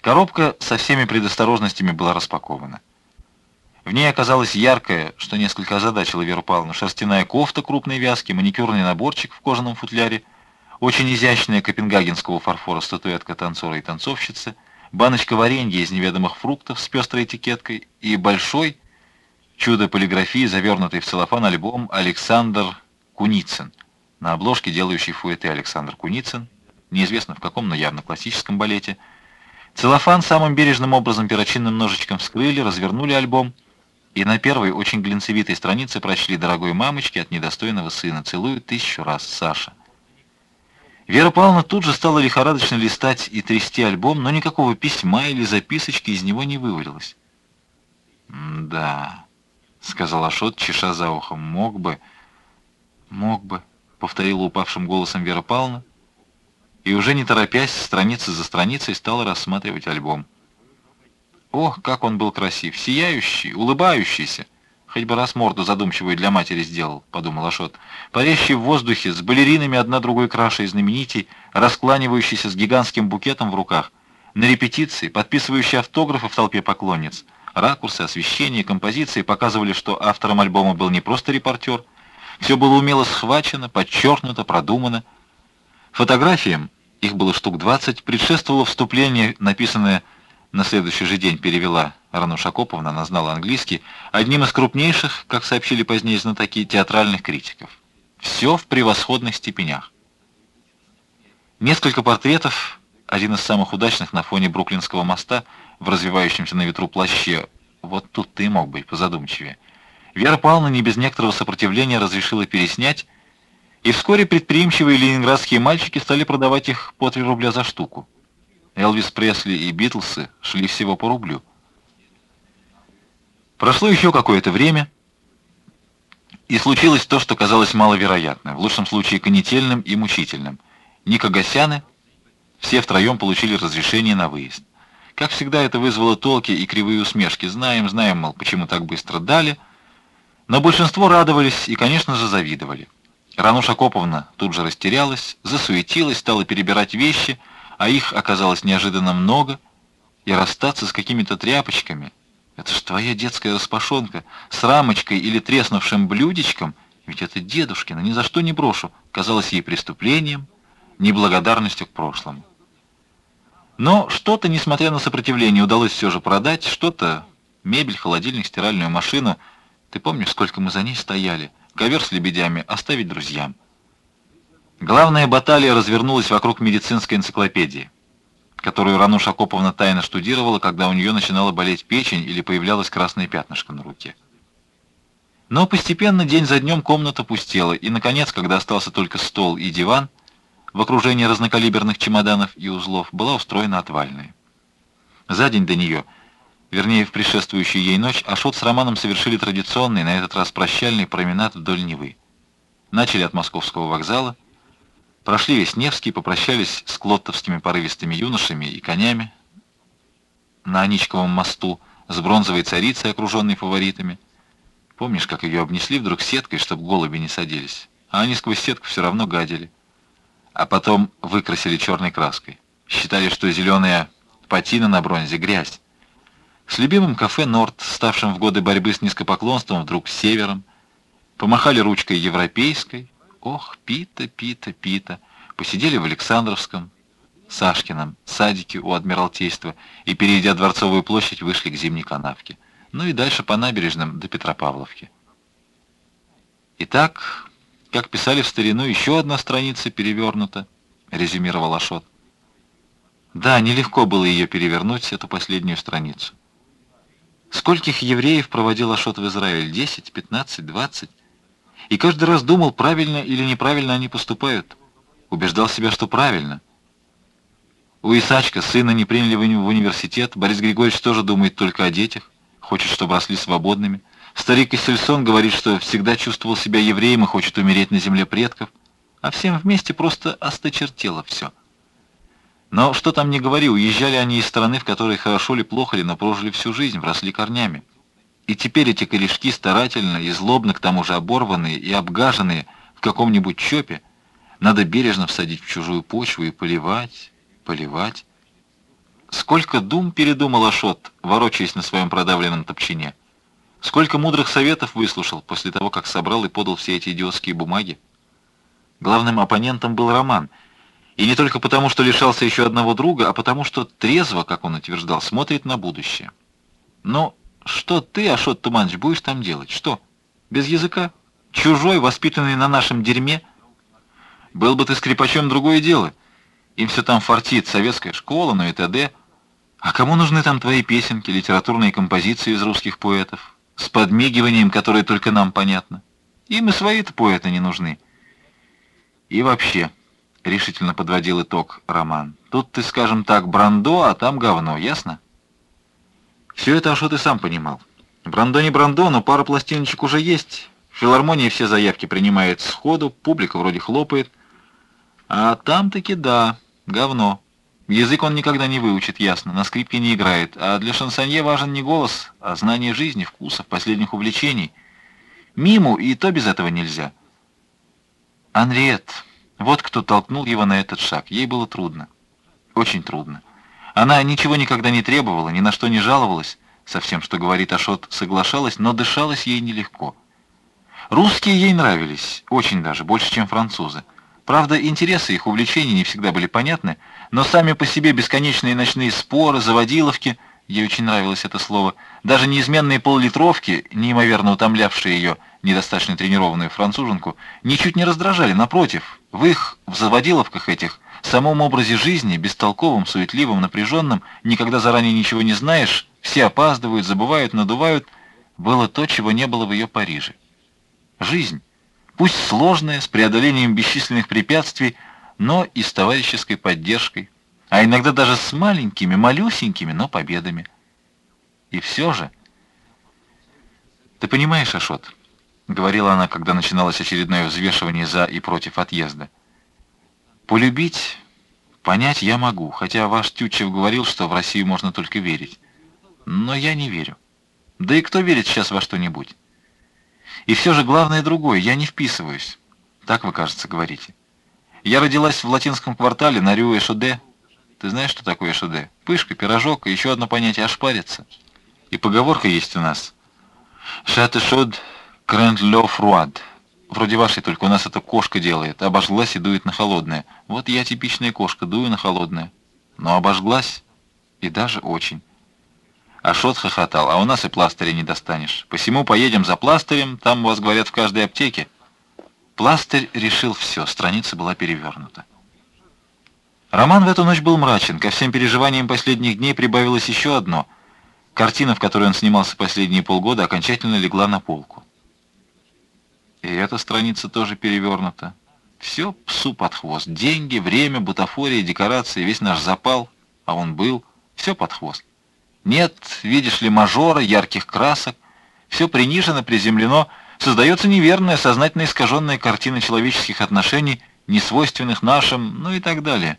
Коробка со всеми предосторожностями была распакована. В ней оказалась яркая, что несколько озадачило Веру Павловну, шерстяная кофта крупной вязки, маникюрный наборчик в кожаном футляре, очень изящная копенгагенского фарфора статуэтка танцора и танцовщицы, баночка варенья из неведомых фруктов с пестрой этикеткой и большой, чудо полиграфии, завернутый в целлофан альбом Александр Куницын. На обложке делающий фуэты Александр Куницын, неизвестно в каком, но явно классическом балете. Целлофан самым бережным образом перочинным ножичком вскрыли, развернули альбом — и на первой очень глинцевитой странице прочли «Дорогой мамочке от недостойного сына. Целую тысячу раз, Саша». Вера Павловна тут же стала лихорадочно листать и трясти альбом, но никакого письма или записочки из него не вывалилось. «Да», — сказал Ашот, чеша за ухом, — «мог бы, мог бы», — повторила упавшим голосом Вера Павловна, и уже не торопясь, страница за страницей стала рассматривать альбом. Ох, как он был красив, сияющий, улыбающийся. Хоть бы раз морду задумчивую для матери сделал, подумал Ашот. Парящий в воздухе, с балеринами одна другой краше и знаменитей, раскланивающийся с гигантским букетом в руках. На репетиции, подписывающий автографы в толпе поклонниц. Ракурсы, освещение, композиции показывали, что автором альбома был не просто репортер. Все было умело схвачено, подчеркнуто, продумано. Фотографиям, их было штук 20, предшествовало вступление, написанное на следующий же день перевела Рануша Коповна, она знала английский, одним из крупнейших, как сообщили позднее знатоки, театральных критиков. Все в превосходных степенях. Несколько портретов, один из самых удачных на фоне Бруклинского моста, в развивающемся на ветру плаще. Вот тут ты мог быть позадумчивее. Вера Павловна не без некоторого сопротивления разрешила переснять, и вскоре предприимчивые ленинградские мальчики стали продавать их по 3 рубля за штуку. Элвис Пресли и Битлсы шли всего по рублю. Прошло еще какое-то время, и случилось то, что казалось маловероятным, в лучшем случае конетельным и мучительным. Ника Гасяны, все втроем получили разрешение на выезд. Как всегда, это вызвало толки и кривые усмешки. Знаем, знаем, мол, почему так быстро дали. Но большинство радовались и, конечно же, завидовали. Рануша Коповна тут же растерялась, засуетилась, стала перебирать вещи — а их оказалось неожиданно много, и расстаться с какими-то тряпочками, это ж твоя детская распашонка, с рамочкой или треснувшим блюдечком, ведь это дедушкина, ни за что не брошу, казалось ей преступлением, неблагодарностью к прошлому. Но что-то, несмотря на сопротивление, удалось все же продать, что-то, мебель, холодильник, стиральную машину. Ты помнишь, сколько мы за ней стояли? Ковер с лебедями оставить друзьям. Главная баталия развернулась вокруг медицинской энциклопедии, которую Рануша Коповна тайно штудировала, когда у нее начинала болеть печень или появлялось красное пятнышко на руке. Но постепенно день за днем комната пустела, и, наконец, когда остался только стол и диван, в окружении разнокалиберных чемоданов и узлов, была устроена отвальная. За день до нее, вернее, в предшествующую ей ночь, Ашот с Романом совершили традиционный, на этот раз прощальный променад вдоль Невы. Начали от московского вокзала, Прошли весь Невский, попрощались с клоттовскими порывистыми юношами и конями на Аничковом мосту с бронзовой царицей, окруженной фаворитами. Помнишь, как ее обнесли вдруг сеткой, чтобы голуби не садились? А они сквозь сетку все равно гадили. А потом выкрасили черной краской. Считали, что зеленая патина на бронзе — грязь. С любимым кафе «Норд», ставшим в годы борьбы с низкопоклонством вдруг севером, помахали ручкой европейской, Ох, Пита, Пита, Пита. Посидели в Александровском, Сашкином, садике у Адмиралтейства и, перейдя Дворцовую площадь, вышли к Зимней канавке. Ну и дальше по набережным до Петропавловки. Итак, как писали в старину, еще одна страница перевернута, резюмировал Ашот. Да, нелегко было ее перевернуть, эту последнюю страницу. Скольких евреев проводил Ашот в Израиль? Десять, пятнадцать, двадцать? и каждый раз думал, правильно или неправильно они поступают. Убеждал себя, что правильно. У Исачка сына не приняли в университет, Борис Григорьевич тоже думает только о детях, хочет, чтобы росли свободными. Старик Иссельсон говорит, что всегда чувствовал себя евреем и хочет умереть на земле предков, а всем вместе просто осточертело все. Но что там не говори, уезжали они из страны, в которой хорошо ли, плохо ли, но прожили всю жизнь, вросли корнями. И теперь эти корешки старательно и злобно, к тому же оборванные и обгаженные в каком-нибудь чопе, надо бережно всадить в чужую почву и поливать, поливать. Сколько дум передумал Ашот, ворочаясь на своем продавленном топчине. Сколько мудрых советов выслушал после того, как собрал и подал все эти идиотские бумаги. Главным оппонентом был Роман. И не только потому, что лишался еще одного друга, а потому, что трезво, как он утверждал, смотрит на будущее. Но что ты, Ашот Туманович, будешь там делать? Что? Без языка? Чужой, воспитанный на нашем дерьме? Был бы ты скрипачом, другое дело. Им все там фартит, советская школа, ну и т.д. А кому нужны там твои песенки, литературные композиции из русских поэтов? С подмигиванием, которое только нам понятно. Им и свои-то поэты не нужны. И вообще, решительно подводил итог Роман, тут ты, скажем так, брандо, а там говно, ясно? Все это, что ты сам понимал? Брандо не брандо, но пара пластиночек уже есть. В филармонии все заявки принимает сходу, публика вроде хлопает. А там-таки да, говно. Язык он никогда не выучит, ясно, на скрипке не играет. А для шансонье важен не голос, а знание жизни, вкусов, последних увлечений. Миму и то без этого нельзя. Анриет, вот кто толкнул его на этот шаг. Ей было трудно. Очень трудно. Она ничего никогда не требовала, ни на что не жаловалась. Со всем, что говорит Ашот, соглашалась, но дышалась ей нелегко. Русские ей нравились, очень даже, больше, чем французы. Правда, интересы их увлечений не всегда были понятны, но сами по себе бесконечные ночные споры, заводиловки, ей очень нравилось это слово, даже неизменные поллитровки, неимоверно утомлявшие ее, недостаточно тренированную француженку, ничуть не раздражали, напротив, в их, в заводиловках этих, самом образе жизни, бестолковом, суетливом, напряженном, никогда заранее ничего не знаешь, все опаздывают, забывают, надувают, было то, чего не было в ее Париже. Жизнь пусть сложная, с преодолением бесчисленных препятствий, но и с товарищеской поддержкой, а иногда даже с маленькими, малюсенькими, но победами. И все же... «Ты понимаешь, Ашот?» — говорила она, когда начиналось очередное взвешивание за и против отъезда. «Полюбить, понять я могу, хотя ваш Тютчев говорил, что в Россию можно только верить. Но я не верю. Да и кто верит сейчас во что-нибудь?» И все же главное другое, я не вписываюсь. Так вы, кажется, говорите. Я родилась в латинском квартале на Рю Эшоде. Ты знаешь, что такое Эшоде? Пышка, пирожок и еще одно понятие ошпариться. И поговорка есть у нас. Шат Эшод крент лё фруад. Вроде вашей, только у нас это кошка делает. Обожглась и дует на холодное. Вот я типичная кошка, дую на холодное. Но обожглась. И даже очень. Ашот хохотал, а у нас и пластыря не достанешь. Посему поедем за пластырем, там вас говорят в каждой аптеке. Пластырь решил все, страница была перевернута. Роман в эту ночь был мрачен, ко всем переживаниям последних дней прибавилось еще одно. Картина, в которой он снимался последние полгода, окончательно легла на полку. И эта страница тоже перевернута. Все псу под хвост. Деньги, время, бутафория, декорации, весь наш запал, а он был, все под хвост. Нет, видишь ли, мажора, ярких красок. Все принижено, приземлено. Создается неверная, сознательно искаженная картина человеческих отношений, несвойственных нашим, ну и так далее.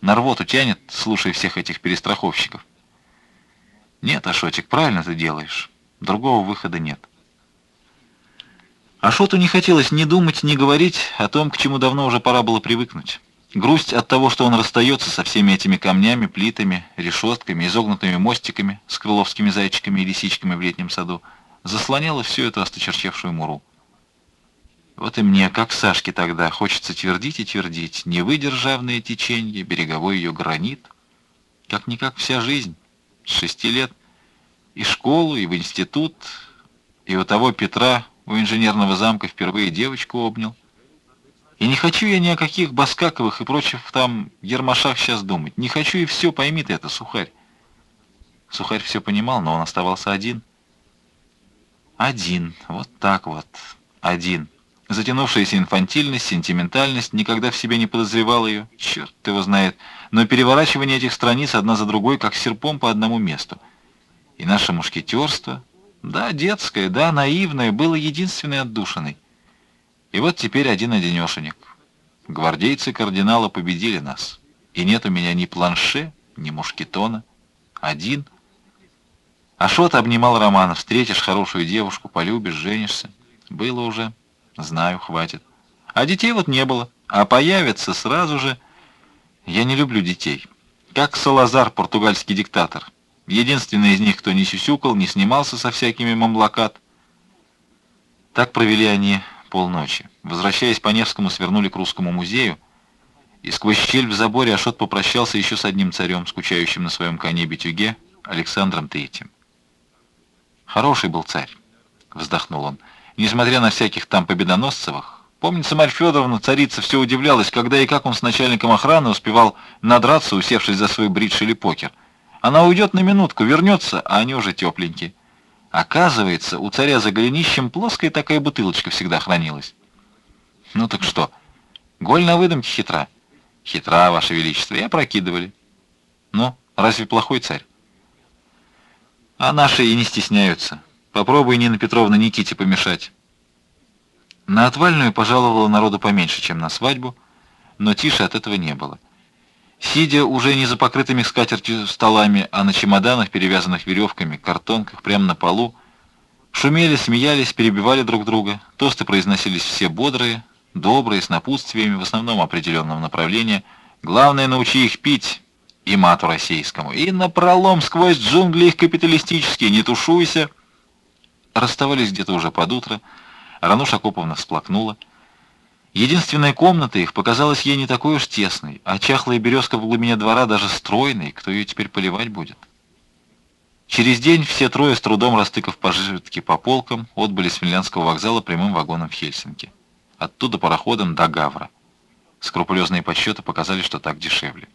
На рвоту тянет, слушая всех этих перестраховщиков. Нет, Ашотик, правильно ты делаешь. Другого выхода нет. Ашоту не хотелось ни думать, ни говорить о том, к чему давно уже пора было привыкнуть. Грусть от того, что он расстается со всеми этими камнями, плитами, решетками, изогнутыми мостиками с крыловскими зайчиками и лисичками в летнем саду, заслоняла всю эту осточерчевшую муру. Вот и мне, как Сашке тогда, хочется твердить и твердить, не выдержавное течение, береговой ее гранит. Как-никак вся жизнь, с шести лет, и школу, и в институт, и у того Петра у инженерного замка впервые девочку обнял. И не хочу я ни о каких Баскаковых и прочих там ермашах сейчас думать. Не хочу и все, пойми ты это, Сухарь. Сухарь все понимал, но он оставался один. Один, вот так вот, один. Затянувшаяся инфантильность, сентиментальность, никогда в себе не подозревал ее, черт его знает, но переворачивание этих страниц одна за другой, как серпом по одному месту. И наше мушкетерство, да, детское, да, наивное, было единственной отдушиной. И вот теперь один-одинешенек. Гвардейцы кардинала победили нас. И нет у меня ни планше, ни мушкетона. Один. Ашот обнимал Романа. Встретишь хорошую девушку, полюбишь, женишься. Было уже. Знаю, хватит. А детей вот не было. А появятся сразу же... Я не люблю детей. Как Салазар, португальский диктатор. Единственный из них, кто не сюсюкал, не снимался со всякими мамлакат. Так провели они полночи. Возвращаясь по Невскому, свернули к Русскому музею, и сквозь щель в заборе Ашот попрощался еще с одним царем, скучающим на своем коне Бетюге, Александром Третьим. «Хороший был царь», — вздохнул он, — «несмотря на всяких там победоносцевых, Помнится, Марь Федоровна, царица, все удивлялась, когда и как он с начальником охраны успевал надраться, усевшись за свой бридж или покер. Она уйдет на минутку, вернется, а они уже тепленькие. Оказывается, у царя за голенищем плоская такая бутылочка всегда хранилась. Ну так что, голь на выдумке хитра? Хитра, Ваше Величество, и опрокидывали. Ну, разве плохой царь? А наши и не стесняются. Попробуй, Нина Петровна, Никите помешать. На отвальную пожаловало народу поменьше, чем на свадьбу, но тише от этого не было. Сидя уже не за покрытыми скатертью столами, а на чемоданах, перевязанных веревками, картонках, прямо на полу, шумели, смеялись, перебивали друг друга, тосты произносились все бодрые, добрые, с напутствиями, в основном определенного направления. Главное, научи их пить, и мату российскому, и напролом сквозь джунгли их капиталистические, не тушуйся. Расставались где-то уже под утро, Рануша Акоповна всплакнула. Единственная комната их показалась ей не такой уж тесной, а чахлая березка в глубине двора даже стройной, кто ее теперь поливать будет. Через день все трое, с трудом растыкав пожитки по полкам, отбыли с Финляндского вокзала прямым вагоном в Хельсинки. Оттуда пароходом до Гавра. Скрупулезные подсчеты показали, что так дешевле.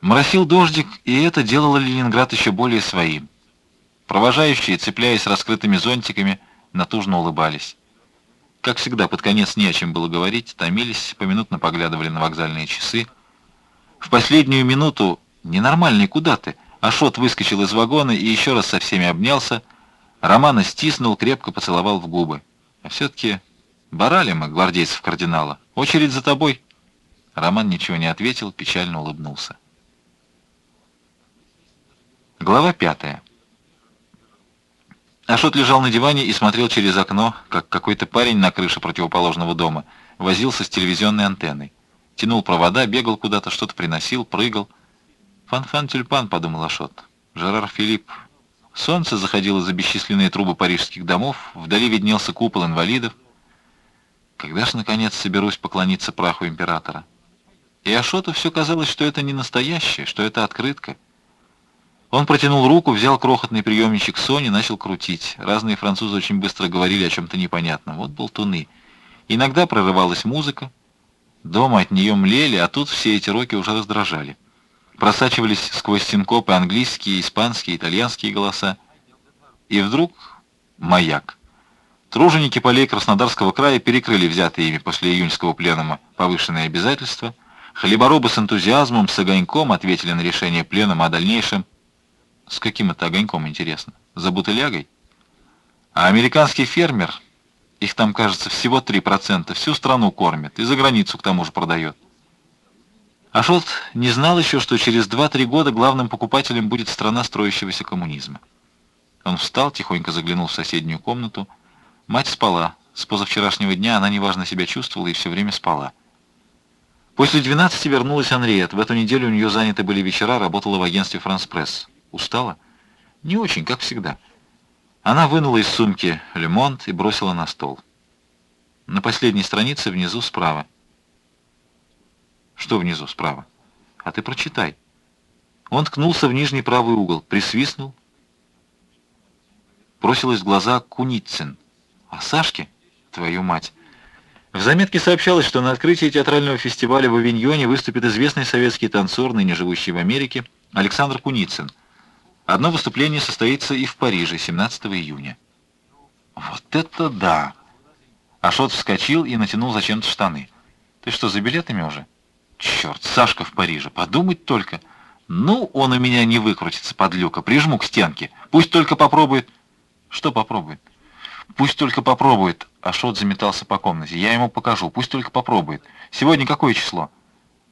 Моросил дождик, и это делало Ленинград еще более своим. Провожающие, цепляясь раскрытыми зонтиками, натужно улыбались. Как всегда, под конец не о чем было говорить, томились, поминутно поглядывали на вокзальные часы. В последнюю минуту «Ненормальный, куда ты?» Ашот выскочил из вагона и еще раз со всеми обнялся. Романа стиснул, крепко поцеловал в губы. А все-таки брали мы, гвардейцев кардинала. Очередь за тобой. Роман ничего не ответил, печально улыбнулся. Глава пятая. Ашот лежал на диване и смотрел через окно, как какой-то парень на крыше противоположного дома возился с телевизионной антенной. Тянул провода, бегал куда-то, что-то приносил, прыгал. «Фан-фан-тюльпан», — подумал Ашот. «Жерар Филипп». Солнце заходило за бесчисленные трубы парижских домов, вдали виднелся купол инвалидов. Когда ж, наконец, соберусь поклониться праху императора? И Ашоту все казалось, что это не настоящее, что это открытка — он протянул руку, взял крохотный приемничек Сони, начал крутить. Разные французы очень быстро говорили о чем-то непонятном. Вот болтуны. Иногда прорывалась музыка. Дома от нее млели, а тут все эти роки уже раздражали. Просачивались сквозь синкопы английские, испанские, итальянские голоса. И вдруг маяк. Труженики полей Краснодарского края перекрыли взятые ими после июньского пленума повышенные обязательства. Хлеборобы с энтузиазмом, с огоньком ответили на решение пленума о дальнейшем с каким это огоньком, интересно? За бутылягой? А американский фермер, их там, кажется, всего 3%, всю страну кормит и за границу к тому же продает. Ашот не знал еще, что через 2-3 года главным покупателем будет страна строящегося коммунизма. Он встал, тихонько заглянул в соседнюю комнату. Мать спала. С позавчерашнего дня она неважно себя чувствовала и все время спала. После 12 вернулась Анриет. В эту неделю у нее заняты были вечера, работала в агентстве «Франс Пресс». Устала? Не очень, как всегда. Она вынула из сумки лимонт и бросила на стол. На последней странице внизу справа. Что внизу справа? А ты прочитай. Он ткнулся в нижний правый угол, присвистнул. Бросилась в глаза Куницын. А Сашке? Твою мать. В заметке сообщалось, что на открытии театрального фестиваля в Авиньоне выступит известный советский танцор, ныне живущий в Америке, Александр Куницын. Одно выступление состоится и в Париже 17 июня. Вот это да! Ашот вскочил и натянул зачем-то штаны. Ты что, за билетами уже? Черт, Сашка в Париже, подумать только. Ну, он у меня не выкрутится, подлюка. Прижму к стенке. Пусть только попробует. Что попробует? Пусть только попробует. Ашот заметался по комнате. Я ему покажу. Пусть только попробует. Сегодня какое число?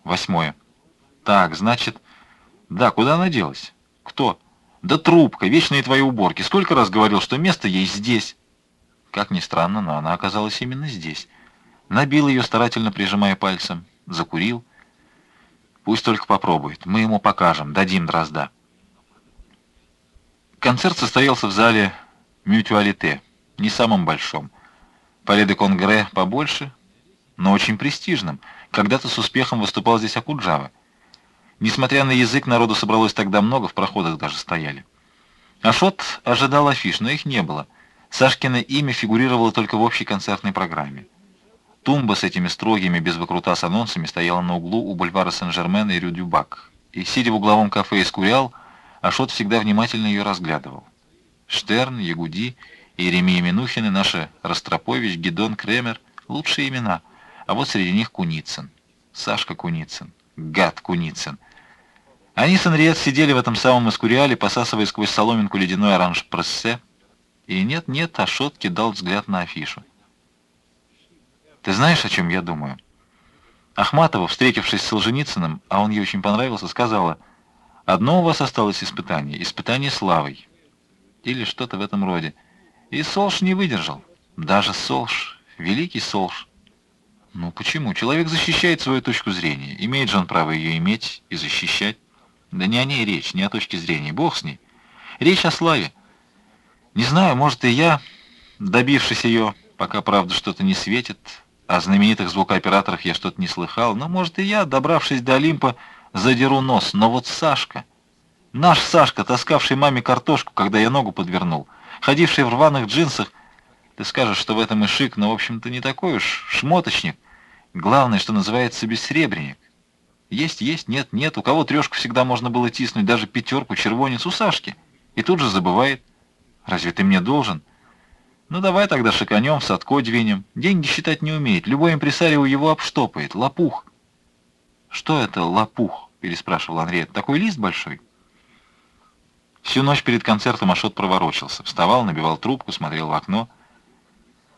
Восьмое. Так, значит... Да, куда она делась? Кто? Да трубка, вечные твои уборки. Сколько раз говорил, что место ей здесь. Как ни странно, но она оказалась именно здесь. Набил ее, старательно прижимая пальцем. Закурил. Пусть только попробует. Мы ему покажем, дадим дрозда. Концерт состоялся в зале «Мютуалите», не самом большом. Пале де Конгре побольше, но очень престижным. Когда-то с успехом выступал здесь Акуджава. Несмотря на язык, народу собралось тогда много, в проходах даже стояли. Ашот ожидал афиш, но их не было. Сашкино имя фигурировало только в общей концертной программе. Тумба с этими строгими, без выкрутас анонсами стояла на углу у бульвара Сен-Жермен и Рю-Дюбак. И, сидя в угловом кафе «Искурял», Ашот всегда внимательно ее разглядывал. Штерн, Ягуди, Иеремия Минухин и наши Ростропович, Гедон, Кремер — лучшие имена. А вот среди них Куницын. Сашка Куницын. Гад Куницын. Они с Анриет сидели в этом самом Искуриале, посасывая сквозь соломинку ледяной оранж-прессе. И нет-нет, Ашот кидал взгляд на афишу. Ты знаешь, о чем я думаю? Ахматова, встретившись с Солженицыным, а он ей очень понравился, сказала — Одно у вас осталось испытание, испытание славой. Или что-то в этом роде. И Солш не выдержал. Даже Солш, великий Солш. Ну почему? Человек защищает свою точку зрения. Имеет же он право ее иметь и защищать. Да не о ней речь, не о точке зрения. Бог с ней. Речь о славе. Не знаю, может и я, добившись ее, пока, правда, что-то не светит, о знаменитых звукооператорах я что-то не слыхал, но, может, и я, добравшись до Олимпа, задеру нос, но вот Сашка... Наш Сашка, таскавший маме картошку, когда я ногу подвернул, ходивший в рваных джинсах, ты скажешь, что в этом и шик, но, в общем-то, не такой уж шмоточник. Главное, что называется бессребренник. Есть, есть, нет, нет. У кого трешку всегда можно было тиснуть, даже пятерку, червонец у Сашки. И тут же забывает. Разве ты мне должен? Ну давай тогда шиканем, в садко двинем. Деньги считать не умеет. Любой импресарио его обштопает. Лопух. Что это лопух? переспрашивал Андрей. Такой лист большой? Всю ночь перед концертом Ашот проворочился. Вставал, набивал трубку, смотрел в окно.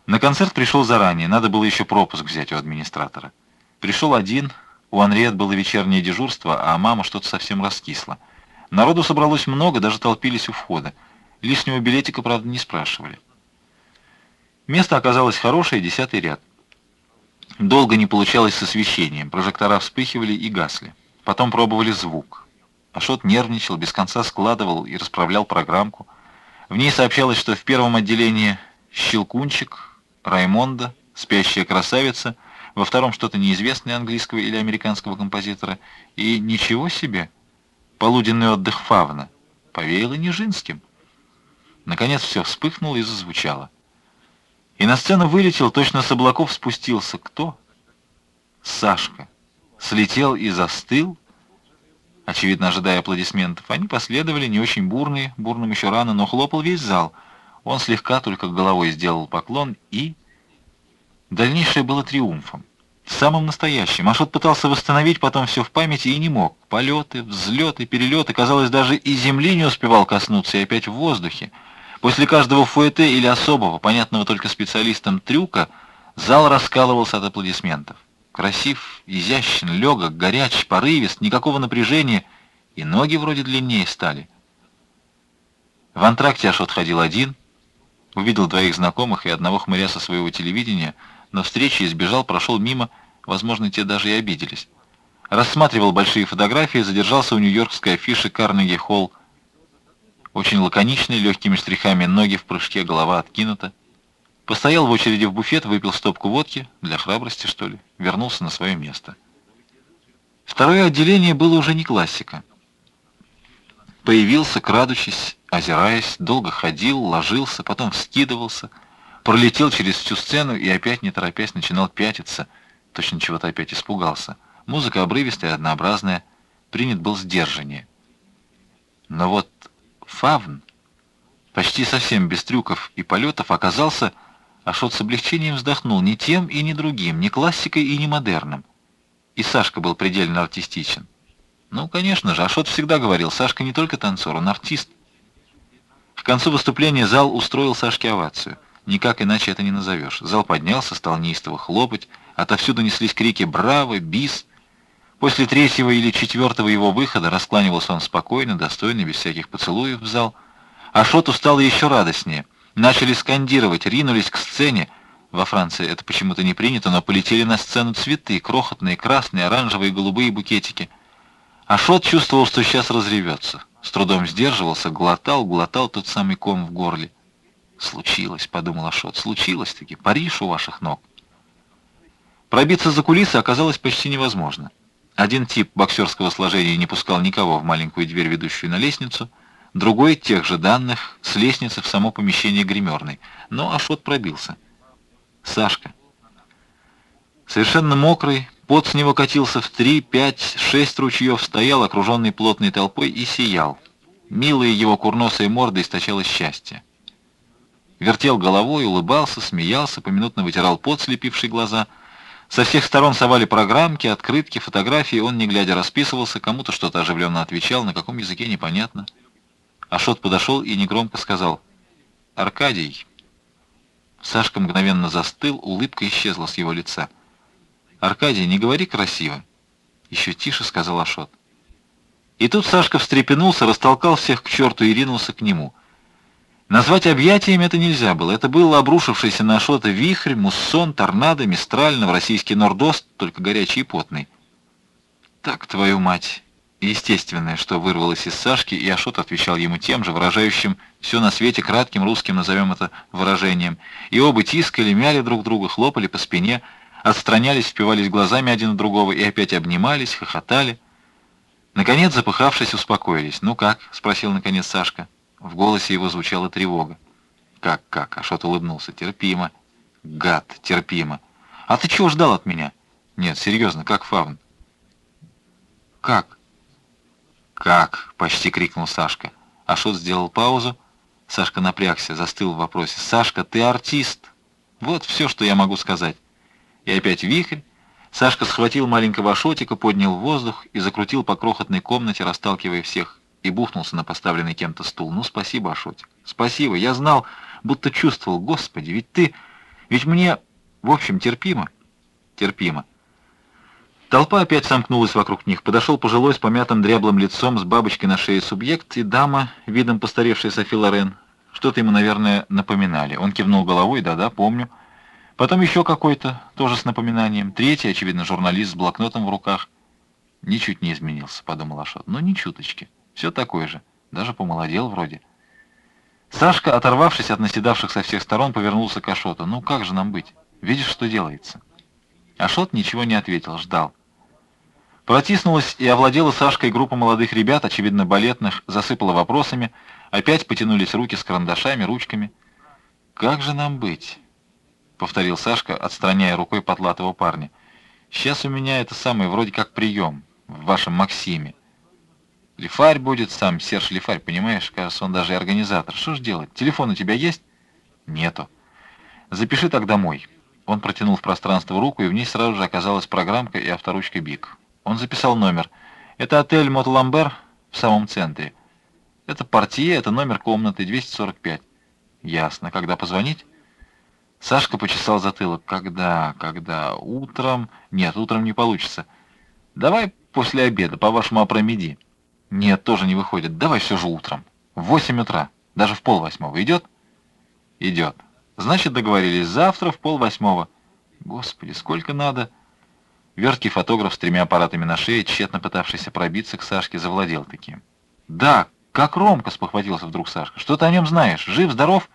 На концерт пришел заранее, надо было еще пропуск взять у администратора. Пришел один, у Анриет было вечернее дежурство, а мама что-то совсем раскисла. Народу собралось много, даже толпились у входа. Лишнего билетика, правда, не спрашивали. Место оказалось хорошее, десятый ряд. Долго не получалось с освещением, прожектора вспыхивали и гасли. Потом пробовали звук. Ашот нервничал, без конца складывал и расправлял программку. В ней сообщалось, что в первом отделении «Щелкунчик», «Раймонда», «Спящая красавица», во втором что-то неизвестное английского или американского композитора, и ничего себе, полуденный отдых Фавна, повеяло Нижинским. Наконец все вспыхнуло и зазвучало. И на сцену вылетел, точно с облаков спустился. Кто? Сашка слетел и застыл, очевидно, ожидая аплодисментов. Они последовали, не очень бурные, бурным еще рано, но хлопал весь зал. Он слегка только головой сделал поклон и... Дальнейшее было триумфом. Самым настоящим. Ашот пытался восстановить потом все в памяти и не мог. Полеты, взлеты, перелеты, казалось, даже и земли не успевал коснуться, и опять в воздухе. После каждого фуэте или особого, понятного только специалистам трюка, зал раскалывался от аплодисментов. Красив, изящен, легок, горяч, порывист, никакого напряжения, и ноги вроде длиннее стали. В антракте Ашот ходил один, увидел двоих знакомых и одного хмыря со своего телевидения, но встречи избежал, прошел мимо, возможно, те даже и обиделись. Рассматривал большие фотографии, задержался у нью-йоркской афиши Карнеги Холл. Очень лаконичный, легкими штрихами, ноги в прыжке, голова откинута. Постоял в очереди в буфет, выпил стопку водки, для храбрости, что ли, вернулся на свое место. Второе отделение было уже не классика. Появился, крадучись, озираясь, долго ходил, ложился, потом вскидывался, пролетел через всю сцену и опять, не торопясь, начинал пятиться, точно чего-то опять испугался. Музыка обрывистая, однообразная, принят был сдержаннее. Но вот Фавн, почти совсем без трюков и полетов, оказался Ашот с облегчением вздохнул ни тем и ни другим, ни классикой и ни модерном. И Сашка был предельно артистичен. Ну, конечно же, Ашот всегда говорил, Сашка не только танцор, он артист. К концу выступления зал устроил Сашке овацию. Никак иначе это не назовешь. Зал поднялся, стал неистово хлопать, отовсюду неслись крики «Браво!», «Бис!». После третьего или четвертого его выхода раскланивался он спокойно, достойно, без всяких поцелуев в зал. Ашоту стало еще радостнее — Начали скандировать, ринулись к сцене. Во Франции это почему-то не принято, но полетели на сцену цветы, крохотные, красные, оранжевые, голубые букетики. Ашот чувствовал, что сейчас разревется. С трудом сдерживался, глотал, глотал тот самый ком в горле. «Случилось», — подумал Ашот, — «случилось-таки. Париж у ваших ног». Пробиться за кулисы оказалось почти невозможно. Один тип боксерского сложения не пускал никого в маленькую дверь, ведущую на лестницу, другой, тех же данных, с лестницы в само помещение гримерной. Но Ашот пробился. Сашка. Совершенно мокрый, пот с него катился в три, пять, шесть ручьев, стоял, окруженный плотной толпой, и сиял. Милая его курносая морда источала счастье. Вертел головой, улыбался, смеялся, поминутно вытирал пот, слепивший глаза — со всех сторон совали программки, открытки, фотографии, он, не глядя, расписывался, кому-то что-то оживленно отвечал, на каком языке непонятно. Ашот подошел и негромко сказал «Аркадий». Сашка мгновенно застыл, улыбка исчезла с его лица. «Аркадий, не говори красиво». Еще тише сказал Ашот. И тут Сашка встрепенулся, растолкал всех к черту и ринулся к нему — Назвать объятиями это нельзя было. Это был обрушившийся на Ашота вихрь, муссон, торнадо, мистраль, новороссийский нордост, только горячий и потный. «Так, твою мать!» Естественное, что вырвалось из Сашки, и Ашот отвечал ему тем же, выражающим все на свете кратким русским, назовем это выражением. И оба тискали, мяли друг друга, хлопали по спине, отстранялись, впивались глазами один на другого и опять обнимались, хохотали. Наконец, запыхавшись, успокоились. «Ну как?» — спросил наконец Сашка. В голосе его звучала тревога. «Как, как?» — Ашот улыбнулся. «Терпимо». «Гад, терпимо». «А ты чего ждал от меня?» «Нет, серьезно, как фавн?» «Как?» «Как?» — почти крикнул Сашка. Ашот сделал паузу. Сашка напрягся, застыл в вопросе. «Сашка, ты артист!» «Вот все, что я могу сказать». И опять вихрь. Сашка схватил маленького Ашотика, поднял в воздух и закрутил по крохотной комнате, расталкивая всех и бухнулся на поставленный кем-то стул. «Ну, спасибо, Ашотик, спасибо. Я знал, будто чувствовал. Господи, ведь ты... Ведь мне... В общем, терпимо. Терпимо». Толпа опять сомкнулась вокруг них. Подошел пожилой с помятым дряблым лицом, с бабочкой на шее субъект, и дама, видом постаревшая Софи Лорен. Что-то ему, наверное, напоминали. Он кивнул головой, да-да, помню. Потом еще какой-то, тоже с напоминанием. Третий, очевидно, журналист с блокнотом в руках. «Ничуть не изменился», — подумал Ашот. «Ну, ни чуточки». Все такой же. Даже помолодел вроде. Сашка, оторвавшись от наседавших со всех сторон, повернулся к Ашоту. «Ну как же нам быть? Видишь, что делается?» Ашот ничего не ответил, ждал. Протиснулась и овладела Сашкой группа молодых ребят, очевидно балетных, засыпала вопросами. Опять потянулись руки с карандашами, ручками. «Как же нам быть?» — повторил Сашка, отстраняя рукой потлатого парня. «Сейчас у меня это самое, вроде как прием, в вашем Максиме. Лифарь будет сам, Серж Лифарь, понимаешь? Кажется, он даже и организатор. Что ж делать? Телефон у тебя есть? Нету. Запиши так домой. Он протянул в пространство руку, и в ней сразу же оказалась программка и авторучка БИК. Он записал номер. Это отель Монталамбер в самом центре. Это портье, это номер комнаты 245. Ясно. Когда позвонить? Сашка почесал затылок. Когда? Когда? Утром? Нет, утром не получится. Давай после обеда, по вашему après-midi. Нет, тоже не выходит. Давай все же утром. В восемь утра. Даже в полвосьмого. Идет? Идет. Значит, договорились. Завтра в полвосьмого. Господи, сколько надо... Верткий фотограф с тремя аппаратами на шее, тщетно пытавшийся пробиться к Сашке, завладел таким. «Да, как Ромка!» — спохватился вдруг Сашка. «Что ты о нем знаешь? Жив, здоров?»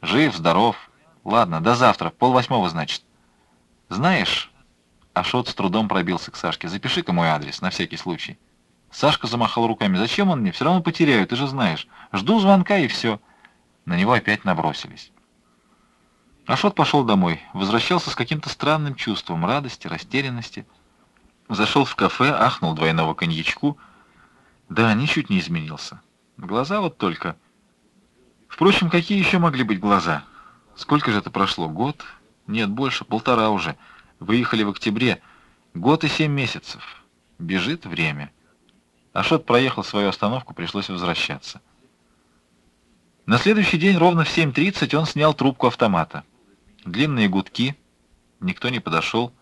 «Жив, здоров. Ладно, до завтра, полвосьмого, значит». «Знаешь...» Ашот с трудом пробился к Сашке. «Запиши-ка мой адрес, на всякий случай». Сашка замахал руками. «Зачем он мне? Все равно потеряю, ты же знаешь. Жду звонка, и все». На него опять набросились. Ашот пошел домой. Возвращался с каким-то странным чувством радости, растерянности. Зашел в кафе, ахнул двойного коньячку. Да, ничуть не изменился. Глаза вот только. Впрочем, какие еще могли быть глаза? Сколько же это прошло? Год? Нет, больше, полтора уже. Выехали в октябре. Год и семь месяцев. Бежит время. Ашот проехал свою остановку, пришлось возвращаться. На следующий день ровно в 7.30 он снял трубку автомата. Длинные гудки, никто не подошел.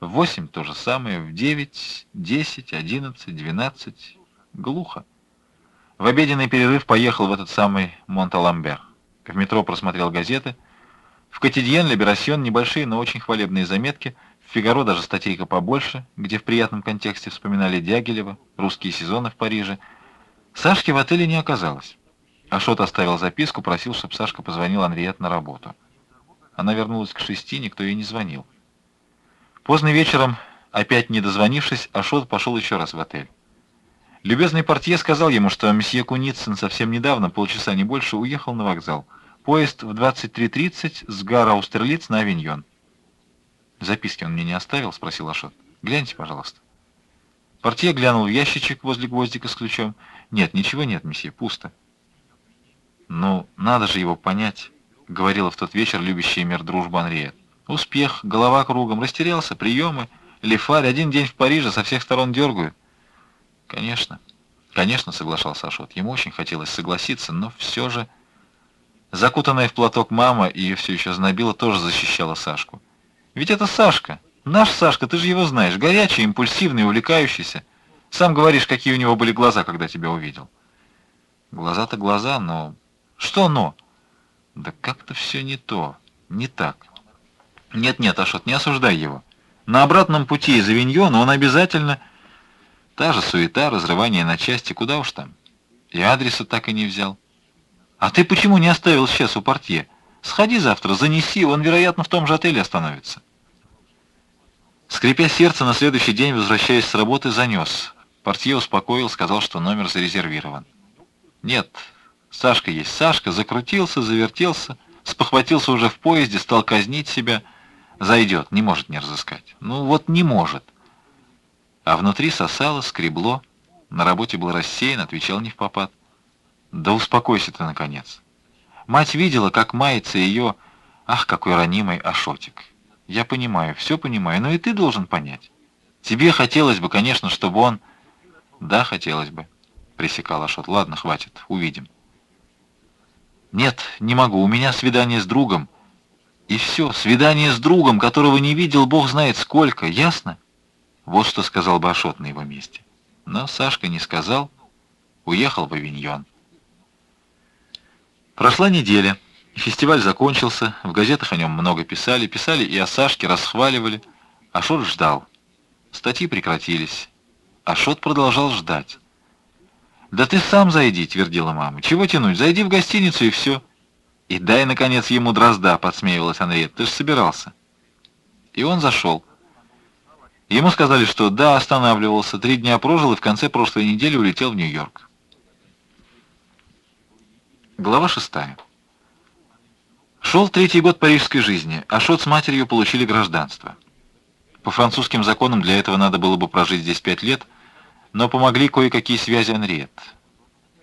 В 8 то же самое, в 9, 10, 11, 12. Глухо. В обеденный перерыв поехал в этот самый Монталамбер. В метро просмотрел газеты. В Котидьен, Либерасьон небольшие, но очень хвалебные заметки. «Фигаро» даже статейка побольше, где в приятном контексте вспоминали Дягилева, русские сезоны в Париже. Сашки в отеле не оказалось. Ашот оставил записку, просил, чтобы Сашка позвонил Анриет на работу. Она вернулась к шести, никто ей не звонил. Поздно вечером, опять не дозвонившись, Ашот пошел еще раз в отель. Любезный портье сказал ему, что месье Куницын совсем недавно, полчаса не больше, уехал на вокзал. Поезд в 23.30 с Гара Аустерлиц на Авиньон. «Записки он мне не оставил?» — спросил Ашот. «Гляньте, пожалуйста». Портье глянул в ящичек возле гвоздика с ключом. «Нет, ничего нет, месье, пусто». «Ну, надо же его понять», — говорила в тот вечер любящая мир дружба Анриет. «Успех, голова кругом, растерялся, приемы, лифарь, один день в Париже, со всех сторон дергают». «Конечно, конечно», — соглашался Ашот. Ему очень хотелось согласиться, но все же... Закутанная в платок мама, ее все еще знобила, тоже защищала Сашку. «Ведь это Сашка, наш Сашка, ты же его знаешь, горячий, импульсивный, увлекающийся. Сам говоришь, какие у него были глаза, когда тебя увидел». «Глаза-то глаза, но...» «Что но?» «Да как-то все не то, не так». «Нет-нет, Ашот, не осуждай его. На обратном пути из Авиньона он обязательно...» Та же суета, разрывание на части, куда уж там. И адреса так и не взял. А ты почему не оставил сейчас у портье? Сходи завтра, занеси, он, вероятно, в том же отеле остановится. Скрипя сердце, на следующий день, возвращаясь с работы, занес. Портье успокоил, сказал, что номер зарезервирован. Нет, Сашка есть Сашка, закрутился, завертелся, спохватился уже в поезде, стал казнить себя. Зайдет, не может не разыскать. Ну вот не может. А внутри сосало, скребло. На работе был рассеян, отвечал не в попад. Да успокойся ты, наконец. Мать видела, как мается ее... Ах, какой ранимый Ашотик. Я понимаю, все понимаю, но и ты должен понять. Тебе хотелось бы, конечно, чтобы он... Да, хотелось бы, пресекал Ашот. Ладно, хватит, увидим. Нет, не могу, у меня свидание с другом. И все, свидание с другом, которого не видел, бог знает сколько, ясно? Вот что сказал бы Ашот на его месте. Но Сашка не сказал, уехал в Авиньон. Прошла неделя, фестиваль закончился, в газетах о нем много писали, писали и о Сашке, расхваливали. Ашот ждал. Статьи прекратились. Ашот продолжал ждать. «Да ты сам зайди», — твердила мама. «Чего тянуть? Зайди в гостиницу и все». «И дай, наконец, ему дрозда», — подсмеивалась Анриет. «Ты же собирался». И он зашел. Ему сказали, что да, останавливался, три дня прожил и в конце прошлой недели улетел в Нью-Йорк. Глава шестая. Шел третий год парижской жизни, а Шот с матерью получили гражданство. По французским законам для этого надо было бы прожить здесь пять лет, но помогли кое-какие связи Анриет.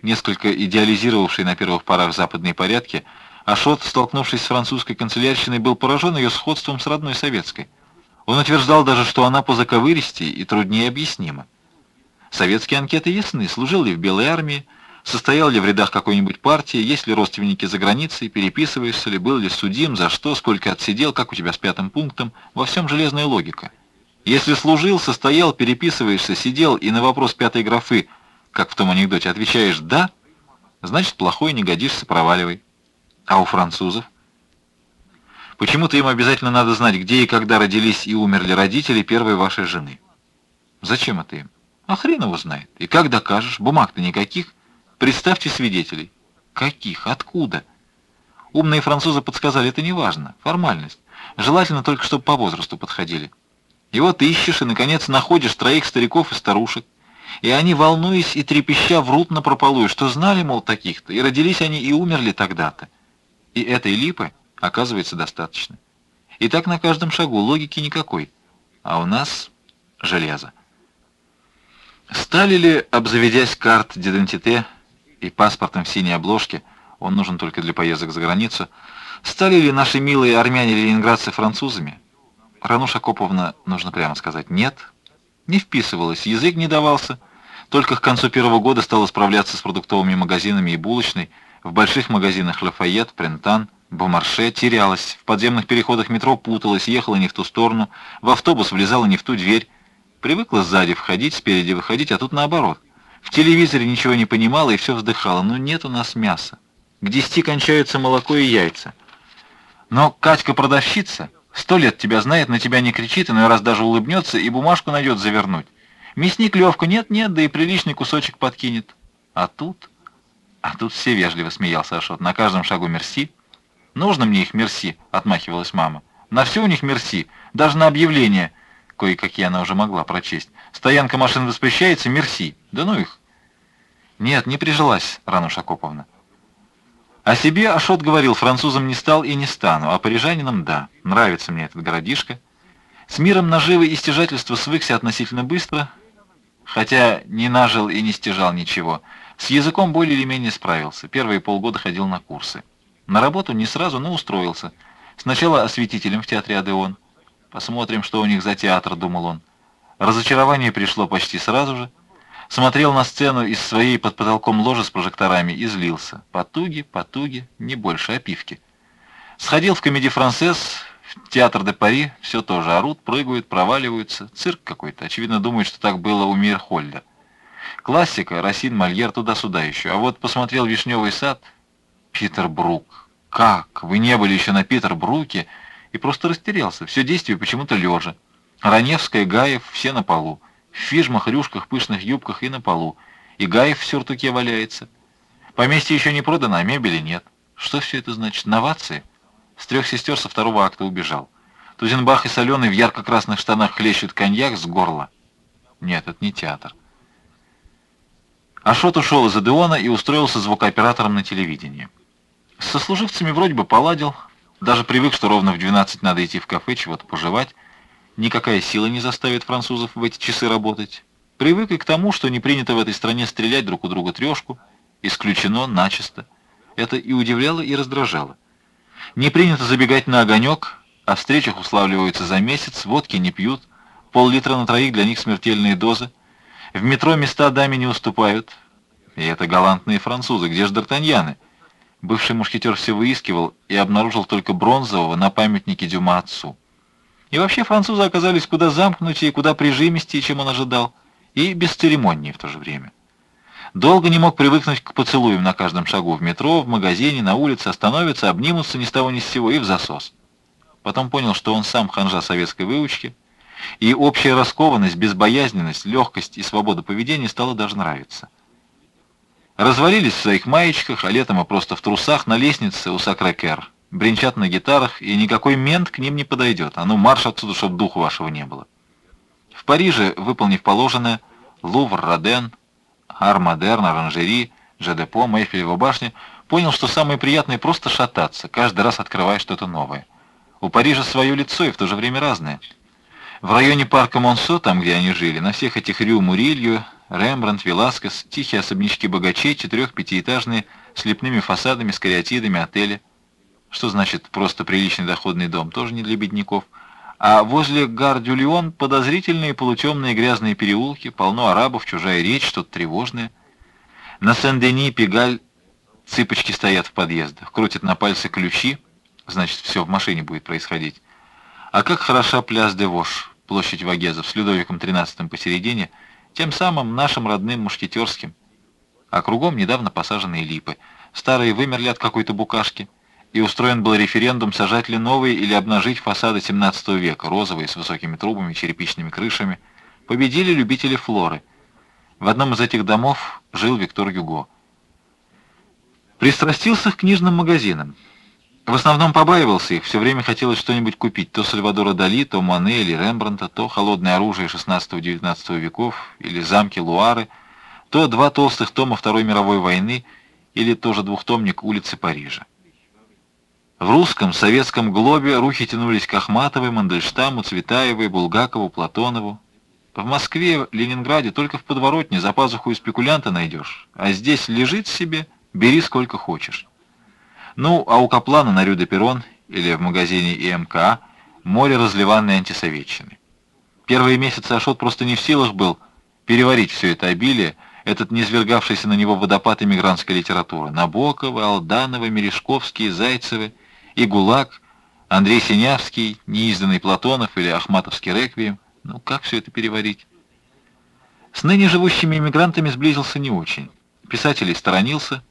Несколько идеализировавший на первых порах западные порядки, Ашот, столкнувшись с французской канцелярщиной, был поражен ее сходством с родной советской – он утверждал даже, что она по заковыристей и труднее объяснима. Советские анкеты ясны, служил ли в Белой армии, состоял ли в рядах какой-нибудь партии, есть ли родственники за границей, переписываешься ли, был ли судим, за что, сколько отсидел, как у тебя с пятым пунктом, во всем железная логика. Если служил, состоял, переписываешься, сидел, и на вопрос пятой графы, как в том анекдоте, отвечаешь «да», значит, плохой не годишься, проваливай. А у французов? Почему-то им обязательно надо знать, где и когда родились и умерли родители первой вашей жены. Зачем это им? А хрен его знает. И как докажешь? Бумаг-то никаких. Представьте свидетелей. Каких? Откуда? Умные французы подсказали, это не важно. Формальность. Желательно только, чтобы по возрасту подходили. И вот ищешь и, наконец, находишь троих стариков и старушек. И они, волнуясь и трепеща, врут на прополую, что знали, мол, таких-то, и родились они и умерли тогда-то. И этой липы Оказывается, достаточно. И так на каждом шагу, логики никакой. А у нас железо. Стали ли, обзаведясь карт дидентите и паспортом в синей обложке, он нужен только для поездок за границу, стали ли наши милые армяне-ленинградцы французами? Рануша Коповна, нужно прямо сказать, нет. Не вписывалась, язык не давался. Только к концу первого года стала справляться с продуктовыми магазинами и булочной, в больших магазинах Лафайет, Принтан – Бомарше терялась, в подземных переходах метро путалась, ехала не в ту сторону, в автобус влезала не в ту дверь. Привыкла сзади входить, спереди выходить, а тут наоборот. В телевизоре ничего не понимала и все вздыхала. Ну нет у нас мяса. К десяти кончаются молоко и яйца. Но Катька-продавщица, Сто лет тебя знает, на тебя не кричит, иной раз даже улыбнется и бумажку найдет завернуть. Мясник Левка нет-нет, да и приличный кусочек подкинет. А тут... А тут все вежливо смеялся Ашот. На каждом шагу мерси. Нужно мне их мерси, отмахивалась мама. На все у них мерси, даже на объявление, кое-какие она уже могла прочесть. Стоянка машин воспрещается, мерси. Да ну их. Нет, не прижилась, Рануша Коповна. О себе Ашот говорил, французом не стал и не стану, а парижанином — да. Нравится мне этот городишко. С миром наживы и стяжательства свыкся относительно быстро, хотя не нажил и не стяжал ничего. С языком более или менее справился. Первые полгода ходил на курсы. На работу не сразу, но устроился. Сначала осветителем в театре «Адеон». Посмотрим, что у них за театр, думал он. Разочарование пришло почти сразу же смотрел на сцену из своей под потолком ложи с прожекторами и злился. Потуги, потуги, не больше опивки. Сходил в «Комеди Франсез», в театр де Пари, все тоже орут, прыгают, проваливаются. Цирк какой-то. Очевидно, думают, что так было у Мейерхольда. Классика, Расин, Мольер, туда-сюда еще. А вот посмотрел «Вишневый сад», Питер Брук. Как? Вы не были еще на Питер Бруке? И просто растерялся. Все действие почему-то лежа. Раневская, Гаев, все на полу в фижмах, рюшках, пышных юбках и на полу. И Гаев в сюртуке валяется. Поместье еще не продано, а мебели нет. Что все это значит? Новации? С трех сестер со второго акта убежал. Тузенбах и Соленый в ярко-красных штанах хлещут коньяк с горла. Нет, это не театр. Ашот ушел из Адеона и устроился звукооператором на телевидении. С сослуживцами вроде бы поладил, даже привык, что ровно в 12 надо идти в кафе, чего-то пожевать, Никакая сила не заставит французов в эти часы работать. Привыкли к тому, что не принято в этой стране стрелять друг у друга трешку. Исключено начисто. Это и удивляло, и раздражало. Не принято забегать на огонек, о встречах уславливаются за месяц, водки не пьют, пол-литра на троих для них смертельные дозы. В метро места даме не уступают. И это галантные французы. Где же Д'Артаньяны? Бывший мушкетер все выискивал и обнаружил только бронзового на памятнике Дюма отцу. И вообще французы оказались куда замкнутее, куда прижимистее, чем он ожидал, и бесцеремоннее в то же время. Долго не мог привыкнуть к поцелуям на каждом шагу в метро, в магазине, на улице, остановятся, обнимутся ни с того ни с сего и в засос. Потом понял, что он сам ханжа советской выучки, и общая раскованность, безбоязненность, легкость и свобода поведения стало даже нравиться. Развалились в своих маечках, а летом и просто в трусах на лестнице у Сакракер бренчат на гитарах, и никакой мент к ним не подойдет. А ну, марш отсюда, чтоб духу вашего не было. В Париже, выполнив положенное, Лувр, Роден, Армадерн, Оранжери, Жедепо, Мейфелева башня, понял, что самое приятное просто шататься, каждый раз открывая что-то новое. У Парижа свое лицо и в то же время разное. В районе парка Монсо, там, где они жили, на всех этих Рю Мурилью, Рембрандт, Веласкес, тихие особнячки богачей, четырех-пятиэтажные, с лепными фасадами, с кариатидами, отели – что значит просто приличный доходный дом? Тоже не для бедняков. А возле Гар-Дюльон подозрительные полутемные грязные переулки, полно арабов, чужая речь, что-то тревожное. На Сен-Дени, Пегаль, цыпочки стоят в подъездах, крутят на пальцы ключи, значит, все в машине будет происходить. А как хороша пляс де Вош, площадь Вагезов, с Людовиком XIII посередине, тем самым нашим родным мушкетерским. А кругом недавно посаженные липы. Старые вымерли от какой-то букашки — и устроен был референдум, сажать ли новые или обнажить фасады 17 века, розовые, с высокими трубами, черепичными крышами. Победили любители флоры. В одном из этих домов жил Виктор Юго. Пристрастился к книжным магазинам. В основном побаивался их, все время хотелось что-нибудь купить, то Сальвадора Дали, то Мане или Рембрандта, то холодное оружие 16-19 веков, или замки Луары, то два толстых тома Второй мировой войны, или тоже двухтомник улицы Парижа. В русском, советском глобе рухи тянулись к Ахматовой, Мандельштаму, Цветаевой, Булгакову, Платонову. В Москве, Ленинграде только в подворотне за пазуху и спекулянта найдешь, а здесь лежит себе, бери сколько хочешь. Ну, а у Каплана на Рюде Перрон или в магазине ИМК море разливанной антисоветчины. Первые месяцы Ашот просто не в силах был переварить все это обилие, этот низвергавшийся на него водопад иммигрантской литературы. Набокова, Алданова, Мережковские, Зайцевы — и ГУЛАГ, Андрей Синявский, неизданный Платонов или Ахматовский реквием. Ну, как все это переварить? С ныне живущими иммигрантами сблизился не очень. Писателей сторонился,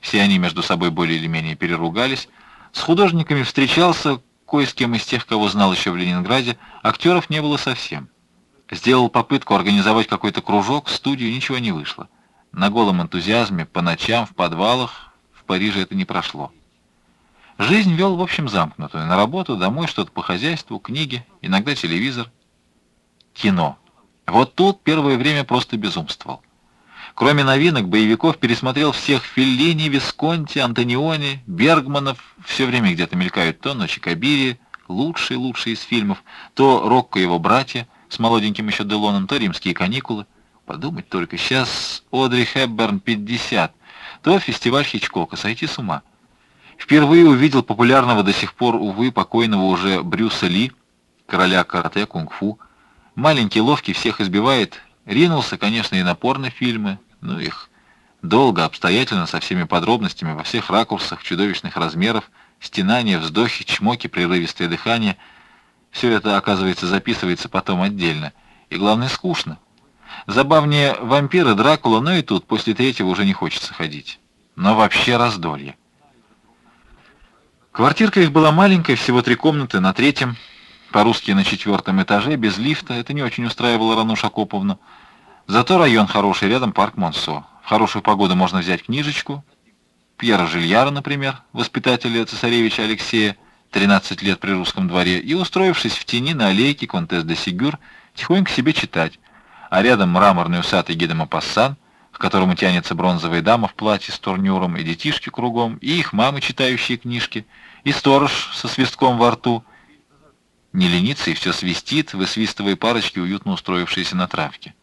все они между собой более или менее переругались. С художниками встречался, кое с кем из тех, кого знал еще в Ленинграде, актеров не было совсем. Сделал попытку организовать какой-то кружок, студию, ничего не вышло. На голом энтузиазме, по ночам, в подвалах, в Париже это не прошло. Жизнь вел, в общем, замкнутую. На работу, домой, что-то по хозяйству, книги, иногда телевизор. Кино. Вот тут первое время просто безумствовал. Кроме новинок, боевиков пересмотрел всех Феллини, Висконти, Антониони, Бергманов. Все время где-то мелькают то Ночи Кабири, лучшие-лучшие из фильмов, то Рокко и его братья с молоденьким еще Делоном, то Римские каникулы. Подумать только, сейчас Одри Хепберн 50, то фестиваль Хичкока, сойти с ума. Впервые увидел популярного до сих пор, увы, покойного уже Брюса Ли, короля карате, кунг-фу. Маленький, ловкий, всех избивает, Ринулся, конечно, и на порнофильмы, ну их долго, обстоятельно, со всеми подробностями, во всех ракурсах, чудовищных размеров, стенания, вздохи, чмоки, прерывистое дыхание. Все это, оказывается, записывается потом отдельно. И главное, скучно. Забавнее вампиры, Дракула, но и тут после третьего уже не хочется ходить. Но вообще раздолье. Квартирка их была маленькая, всего три комнаты, на третьем по-русски на четвертом этаже, без лифта. Это не очень устраивало Рану Шакоповну. Зато район хороший, рядом парк Монсо. В хорошую погоду можно взять книжечку. Пьера Жильяра, например, воспитателя цесаревича Алексея, 13 лет при русском дворе, и, устроившись в тени на аллейке Контес де Сигюр, тихонько себе читать. А рядом мраморный усатый гида Мапассан, которому тянется бронзовая дама в платье с турнюром, и детишки кругом, и их мамы, читающие книжки, и сторож со свистком во рту, не ленится и все свистит, высвистывая парочки, уютно устроившиеся на травке.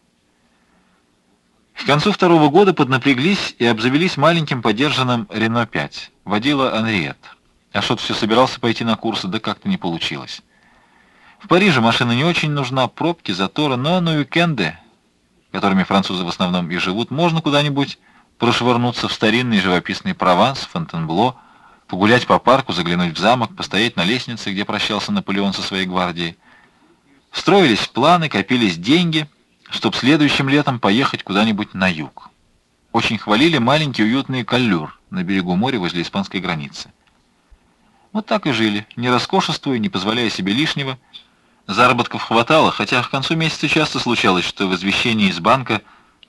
К концу второго года поднапряглись и обзавелись маленьким подержанным Рено-5. Водила Анриет. А что-то все собирался пойти на курсы, да как-то не получилось. В Париже машина не очень нужна, пробки, заторы, но на уикенды, которыми французы в основном и живут, можно куда-нибудь прошвырнуться в старинный живописный Прованс, Фонтенбло, погулять по парку, заглянуть в замок, постоять на лестнице, где прощался Наполеон со своей гвардией. Строились планы, копились деньги, чтобы следующим летом поехать куда-нибудь на юг. Очень хвалили маленький уютный каллюр на берегу моря возле испанской границы. Вот так и жили, не роскошествуя, не позволяя себе лишнего. Заработков хватало, хотя к концу месяца часто случалось, что в извещении из банка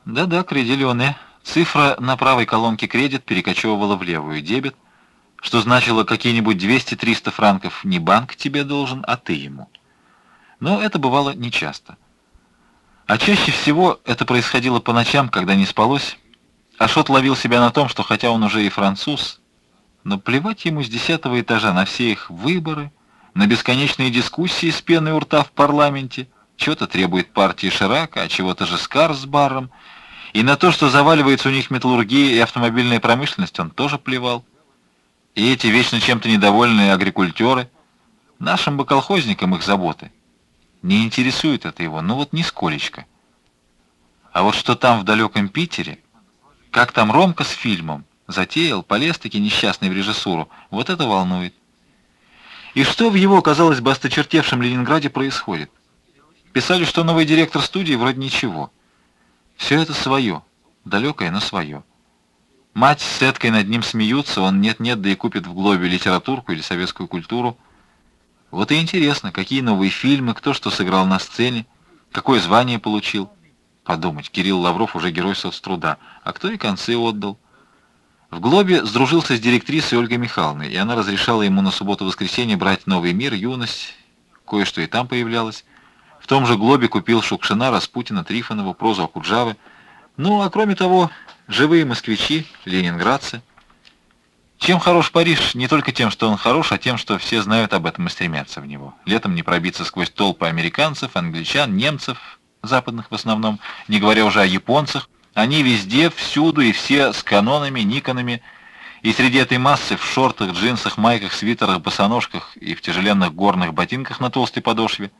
«Да-да, кредилионе» цифра на правой колонке кредит перекочевывала в левую дебет – что значило какие-нибудь 200-300 франков не банк тебе должен, а ты ему. Но это бывало нечасто. А чаще всего это происходило по ночам, когда не спалось. Ашот ловил себя на том, что хотя он уже и француз, но плевать ему с десятого этажа на все их выборы, на бесконечные дискуссии с пеной у рта в парламенте, что-то требует партии Ширака, а чего-то же Скар с баром, и на то, что заваливается у них металлургия и автомобильная промышленность, он тоже плевал. И эти вечно чем-то недовольные агрикультеры, нашим бы колхозникам их заботы. Не интересует это его, ну вот нисколечко. А вот что там в далеком Питере, как там Ромка с фильмом, затеял, полез-таки несчастный в режиссуру, вот это волнует. И что в его, казалось бы, осточертевшем Ленинграде происходит? Писали, что новый директор студии вроде ничего. Все это свое, далекое, но свое. Мать с Эткой над ним смеются, он нет-нет, да и купит в Глобе литературку или советскую культуру. Вот и интересно, какие новые фильмы, кто что сыграл на сцене, какое звание получил. Подумать, Кирилл Лавров уже герой соцтруда, а кто и концы отдал. В Глобе сдружился с директрисой Ольгой Михайловной, и она разрешала ему на субботу-воскресенье брать «Новый мир», «Юность», кое-что и там появлялось. В том же Глобе купил Шукшина, Распутина, Трифонова, прозу Акуджавы. Ну, а кроме того, Живые москвичи, ленинградцы. Чем хорош Париж? Не только тем, что он хорош, а тем, что все знают об этом и стремятся в него. Летом не пробиться сквозь толпы американцев, англичан, немцев, западных в основном, не говоря уже о японцах. Они везде, всюду и все с канонами, никонами. И среди этой массы в шортах, джинсах, майках, свитерах, босоножках и в тяжеленных горных ботинках на толстой подошве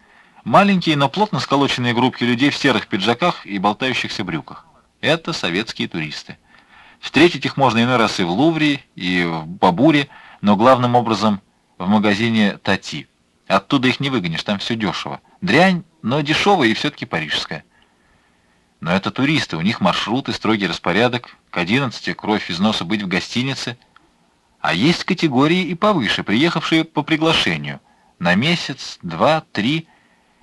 маленькие, но плотно сколоченные группки людей в серых пиджаках и болтающихся брюках. Это советские туристы. Встретить их можно иной раз и в Лувре, и в Бабуре, но главным образом в магазине Тати. Оттуда их не выгонишь, там все дешево. Дрянь, но дешевая и все-таки парижская. Но это туристы, у них маршруты, строгий распорядок, к 11 кровь из носа быть в гостинице. А есть категории и повыше, приехавшие по приглашению. На месяц, два, три.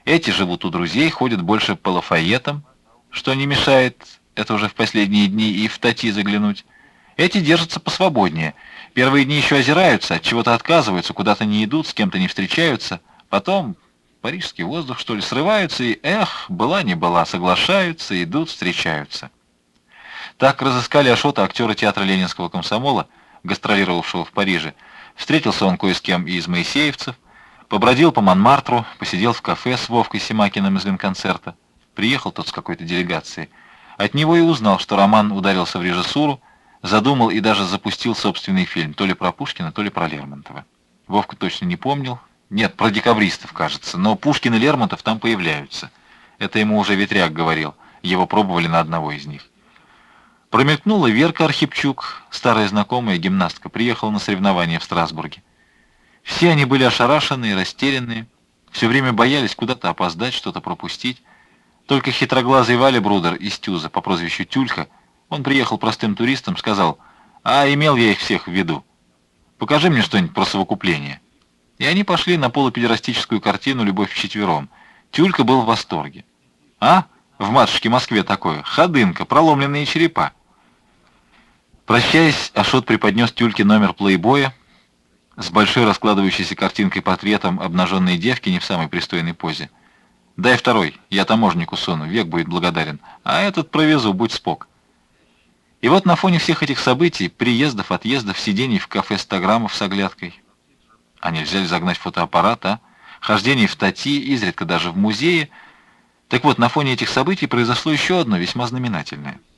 Эти живут у друзей, ходят больше по лафаетам, что не мешает, это уже в последние дни, и в тати заглянуть. Эти держатся посвободнее. Первые дни еще озираются, от чего-то отказываются, куда-то не идут, с кем-то не встречаются. Потом парижский воздух, что ли, срываются и, эх, была не была, соглашаются, идут, встречаются. Так разыскали Ашота актера театра Ленинского комсомола, гастролировавшего в Париже. Встретился он кое с кем и из моисеевцев, побродил по Монмартру, посидел в кафе с Вовкой Симакиным из Ленконцерта. Приехал тот с какой-то делегацией. От него и узнал, что Роман ударился в режиссуру, задумал и даже запустил собственный фильм, то ли про Пушкина, то ли про Лермонтова. Вовка точно не помнил. Нет, про декабристов, кажется, но Пушкин и Лермонтов там появляются. Это ему уже Ветряк говорил, его пробовали на одного из них. Промелькнула Верка Архипчук, старая знакомая гимнастка, приехала на соревнования в Страсбурге. Все они были ошарашенные, растерянные, все время боялись куда-то опоздать, что-то пропустить. Только хитроглазый Валя Брудер из Тюза по прозвищу Тюлька, он приехал простым туристом, сказал, «А, имел я их всех в виду. Покажи мне что-нибудь про совокупление». И они пошли на полупедерастическую картину «Любовь вчетвером». Тюлька был в восторге. «А? В матушке Москве такое. Ходынка, проломленные черепа». Прощаясь, Ашот преподнес Тюльке номер плейбоя с большой раскладывающейся картинкой портретом обнаженной девки не в самой пристойной позе. «Дай второй, я таможнику суну, век будет благодарен, а этот провезу, будь спок». И вот на фоне всех этих событий, приездов, отъездов, сидений в кафе «Стаграммов» с оглядкой, а нельзя ли загнать фотоаппарат, а? Хождений в Тати, изредка даже в музее. Так вот, на фоне этих событий произошло еще одно весьма знаменательное —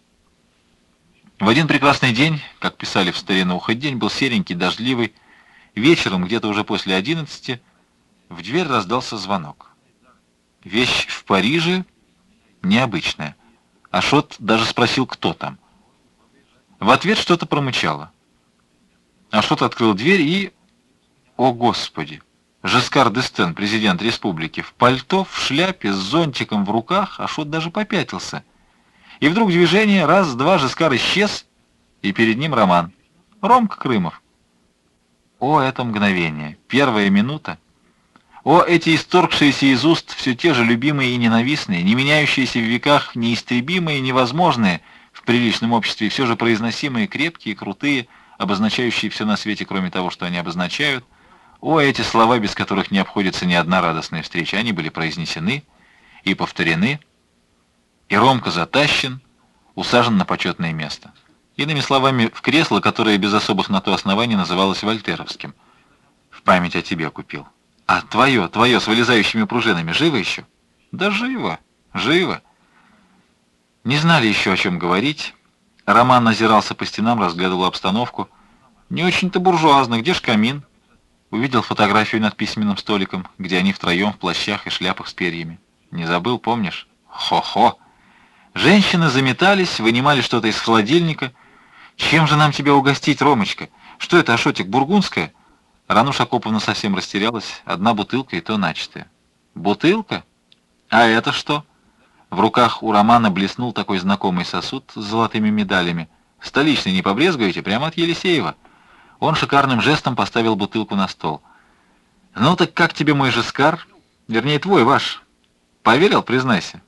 в один прекрасный день, как писали в старину, хоть день был серенький, дождливый, вечером, где-то уже после одиннадцати, в дверь раздался звонок. Вещь в Париже необычная. Ашот даже спросил, кто там. В ответ что-то промычало. Ашот открыл дверь и... О, Господи! Жескар Дестен, президент республики, в пальто, в шляпе, с зонтиком в руках, Ашот даже попятился — и вдруг движение, раз-два, Жескар исчез, и перед ним Роман. Ромка Крымов. О, это мгновение, первая минута. О, эти исторгшиеся из уст все те же любимые и ненавистные, не меняющиеся в веках, неистребимые, невозможные, в приличном обществе все же произносимые, крепкие, крутые, обозначающие все на свете, кроме того, что они обозначают. О, эти слова, без которых не обходится ни одна радостная встреча, они были произнесены и повторены, и Ромка затащен, усажен на почетное место. Иными словами, в кресло, которое без особых на то оснований называлось вольтеровским. В память о тебе купил. А твое, твое, с вылезающими пружинами, живо еще? Да живо, живо. Не знали еще, о чем говорить. Роман назирался по стенам, разглядывал обстановку. Не очень-то буржуазно, где ж камин? Увидел фотографию над письменным столиком, где они втроем в плащах и шляпах с перьями. Не забыл, помнишь? Хо-хо! Женщины заметались, вынимали что-то из холодильника. «Чем же нам тебя угостить, Ромочка? Что это, Ашотик, бургундская?» Рануша Акоповна совсем растерялась. Одна бутылка и то начатая. «Бутылка? А это что?» В руках у Романа блеснул такой знакомый сосуд с золотыми медалями. «Столичный не побрезгуете? Прямо от Елисеева». Он шикарным жестом поставил бутылку на стол. «Ну так как тебе мой жескар? Вернее, твой, ваш. Поверил, признайся?»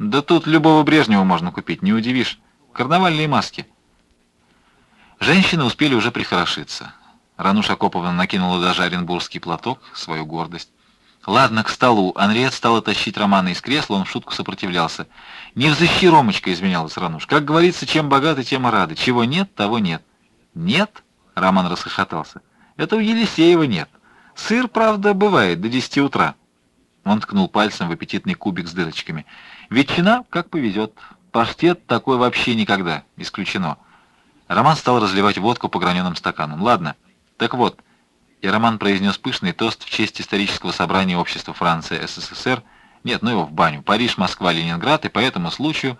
Да тут любого Брежнева можно купить, не удивишь. Карнавальные маски. Женщины успели уже прихорошиться. Рануша Коповна накинула даже оренбургский платок, свою гордость. «Ладно, к столу». Анриет стала тащить Романа из кресла, он в шутку сопротивлялся. «Не взыщи, Ромочка», — изменялась Рануш. «Как говорится, чем богаты, тем и рады. Чего нет, того нет». «Нет?» — Роман расхохотался. «Это у Елисеева нет. Сыр, правда, бывает до десяти утра». Он ткнул пальцем в аппетитный кубик с дырочками. Ветчина, как повезет. Паштет такой вообще никогда. Исключено. Роман стал разливать водку по граненым стаканам. Ладно. Так вот. И Роман произнес пышный тост в честь исторического собрания общества Франции СССР. Нет, ну его в баню. Париж, Москва, Ленинград. И по этому случаю...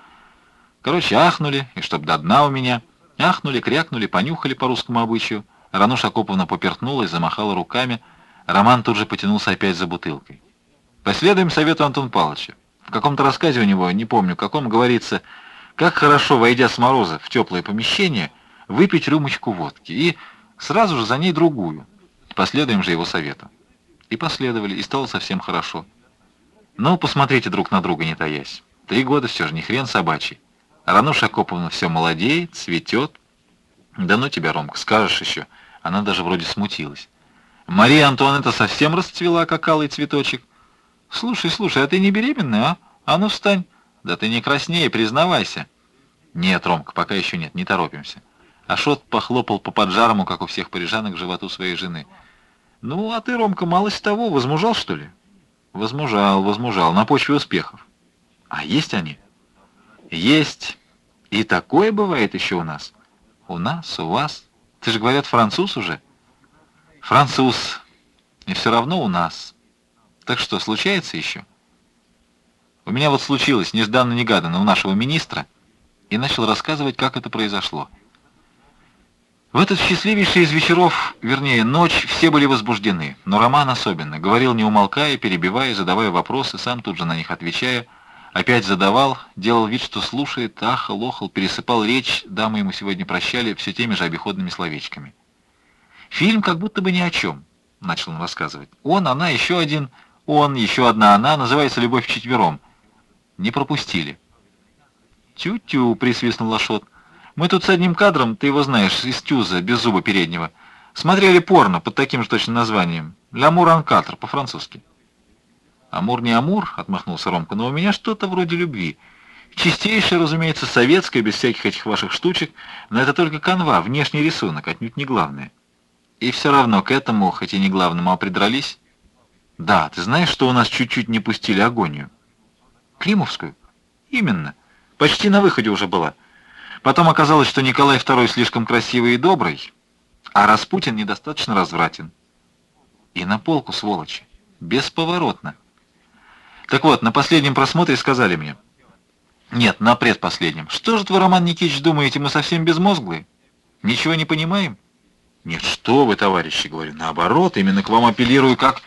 Короче, ахнули, и чтоб до дна у меня. Ахнули, крякнули, понюхали по русскому обычаю. Рануша Акоповна поперхнулась, замахала руками. Роман тут же потянулся опять за бутылкой. Последуем совету Антона Павловича. В каком-то рассказе у него, не помню каком, говорится, как хорошо, войдя с мороза в теплое помещение, выпить рюмочку водки и сразу же за ней другую. Последуем же его совету. И последовали, и стало совсем хорошо. Ну, посмотрите друг на друга, не таясь. Три года все же не хрен собачий. Рануша Акоповна все молодеет, цветет. Да ну тебя, Ромка, скажешь еще. Она даже вроде смутилась. Мария Антуанетта совсем расцвела, как алый цветочек. Слушай, слушай, а ты не беременная, а? А ну встань. Да ты не краснее, признавайся. Нет, Ромка, пока еще нет, не торопимся. Ашот похлопал по поджарому, как у всех парижанок, животу своей жены. Ну, а ты, Ромка, малость того, возмужал, что ли? Возмужал, возмужал, на почве успехов. А есть они? Есть. И такое бывает еще у нас. У нас, у вас. Ты же, говорят, француз уже? Француз. И все равно у нас. Так что, случается еще? У меня вот случилось нежданно-негаданно у нашего министра, и начал рассказывать, как это произошло. В этот счастливейший из вечеров, вернее, ночь, все были возбуждены, но Роман особенно. Говорил не умолкая, перебивая, задавая вопросы, сам тут же на них отвечая. Опять задавал, делал вид, что слушает, ахал, охал, пересыпал речь, дамы ему сегодня прощали все теми же обиходными словечками. Фильм как будто бы ни о чем, начал он рассказывать. Он, она, еще один, он, еще одна она, называется «Любовь вчетвером». Не пропустили. «Тю-тю», — присвистнул Лашот. Мы тут с одним кадром, ты его знаешь, из Тюза, без зуба переднего, смотрели порно под таким же точно названием. «Лямур Анкатр» по-французски. «Амур не Амур», — отмахнулся Ромка, — «но у меня что-то вроде любви. Чистейшее, разумеется, советское, без всяких этих ваших штучек, но это только канва, внешний рисунок, отнюдь не главное. И все равно к этому, хоть и не главному, а придрались. Да, ты знаешь, что у нас чуть-чуть не пустили агонию? Климовскую? Именно. Почти на выходе уже была. Потом оказалось, что Николай II слишком красивый и добрый, а Распутин недостаточно развратен. И на полку, сволочи. Бесповоротно. Так вот, на последнем просмотре сказали мне. Нет, на предпоследнем. Что же вы, Роман Никитич, думаете, мы совсем безмозглые? Ничего не понимаем? Нет, что вы, товарищи, говорю. Наоборот, именно к вам апеллирую как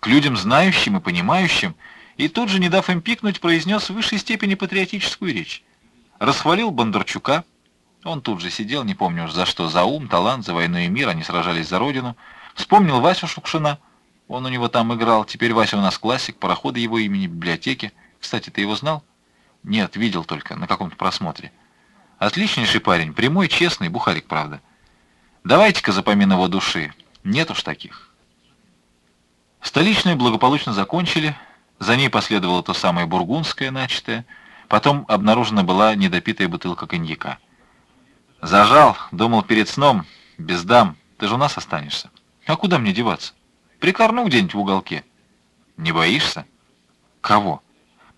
к людям знающим и понимающим, и тут же, не дав им пикнуть, произнес в высшей степени патриотическую речь. Расхвалил Бондарчука. Он тут же сидел, не помню уж за что, за ум, талант, за войну и мир, они сражались за родину. Вспомнил Васю Шукшина. Он у него там играл. Теперь Вася у нас классик, пароходы его имени, библиотеки. Кстати, ты его знал? Нет, видел только, на каком-то просмотре. Отличнейший парень, прямой, честный, бухарик, правда. Давайте-ка запомин его души. Нет уж таких. Столичную благополучно закончили. За ней последовало то самое бургундское начатое — Потом обнаружена была недопитая бутылка коньяка. Зажал, думал перед сном, без дам, ты же у нас останешься. А куда мне деваться? Прикорну где-нибудь в уголке. Не боишься? Кого?